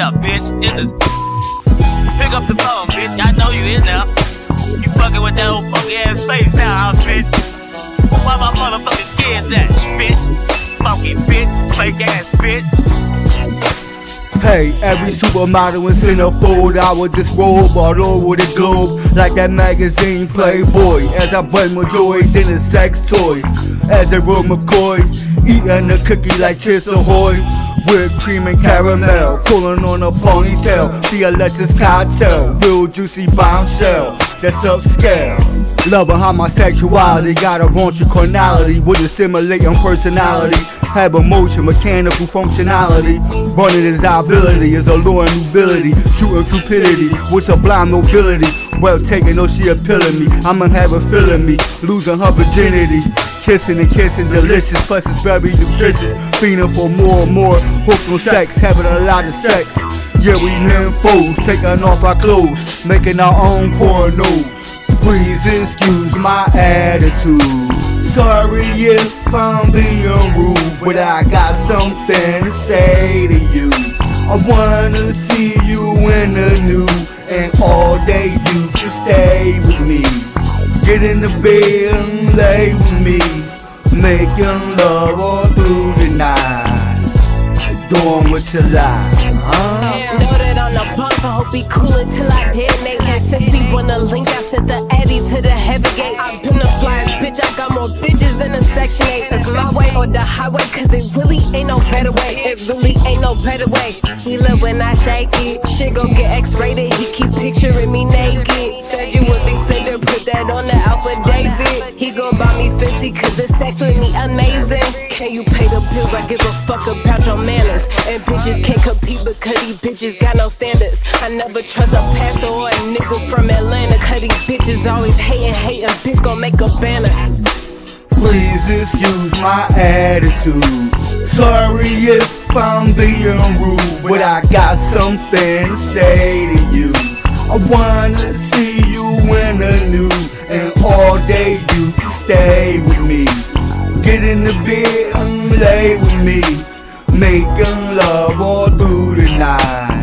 up, bitch. This is pick up the phone, bitch. I know you in there. You fucking with that old funky ass face now, bitch. Why my motherfucking kids at, bitch? Funky bitch, fake ass bitch. Hey, every supermodel in centerfold, I would disrobe all over the globe like that magazine Playboy. As I blend my joy, then a sex toy. As a real McCoy, eating a cookie like Kiss Ahoy. Whipped cream and caramel, pulling on a ponytail. A legends cocktail, real juicy bombshell. That's upscale. Loving how my sexuality got a raunchy carnality with a stimulating personality. Have emotion, mechanical functionality. Running desirability is alluring nobility. Shooting cupidity with sublime nobility. Well taken, though she appealing me. I'ma have her feeling me, losing her virginity. Kissing and kissing, delicious, plus it's very nutritious. Feeding for more and more, hooked on sex, having a lot of sex. Yeah, we nymphos, taking off our clothes, making our own pornos. Please excuse my attitude. Sorry if I'm being rude, but I got something to say to you. I wanna see you in the nude, and all day you can stay with me. Get in the bed and lay with me, making love all through the night. Doing what you like, huh? Know that on the bump, I hope he it till I detonate. SSC wanna link, I sent the Eddie to the heavy gate. I've been the flyest bitch, I got more bitches than a section 8. It's my way or the highway, cause it really ain't no better way. It really ain't no better way. He love when I shake it. Shit gon' get X rated, he keep picturing me naked. You pay the bills? I give a fuck about your manners. And bitches can't compete because these bitches got no standards. I never trust a pastor or a nigga from Atlanta. Cause these bitches always hating, hating. Bitch gon' make a banner. Please excuse my attitude. Sorry if I'm being rude, but I got something to say to you. I wanna lay with me, making love all through the night.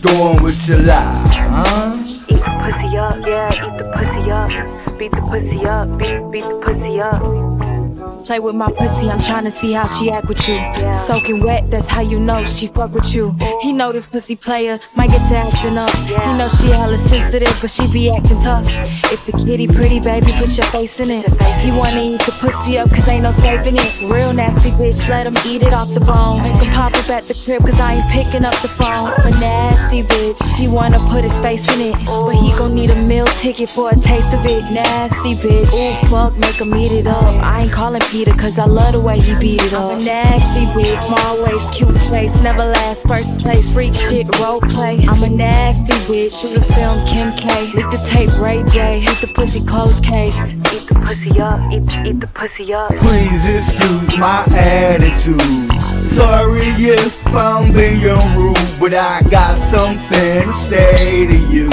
Doing what you like, huh? Eat the pussy up, yeah, eat the pussy up. Beat the pussy up, beat, beat the pussy up. Play with my pussy, I'm trying to see how she act with you. Soaking wet, that's how you know she fuck with you. He know this pussy player, might get to acting up. He know she hella sensitive, but she be acting tough. If the kitty pretty, baby, put your face in it. He wanna eat the pussy up, cause ain't no saving it. Real nasty bitch, let him eat it off the bone. Make him pop up at the crib, cause I ain't picking up the phone. A nasty bitch, he wanna put his face in it. But he gon' need a meal ticket for a taste of it. Nasty bitch, ooh fuck, make him eat it up. I ain't calling Peter, cause I love the way he beat it up. I'm a nasty bitch, small waist, cute face, never last first place. Freak shit, role play. I'm a nasty bitch, shoot a film, Kim K. Leak the tape, Ray J. Hit the pussy closed case. Eat the pussy up, eat, eat the pussy up. Please excuse my attitude. Sorry if I'm being rude, but I got something to say to you.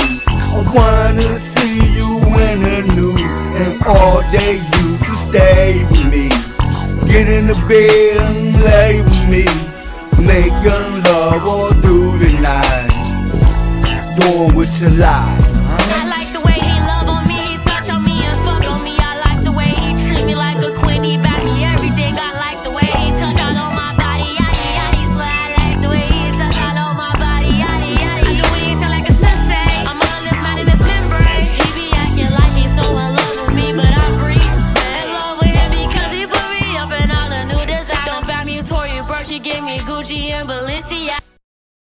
I bed and lay with me, making love all through the night. Doing what you like.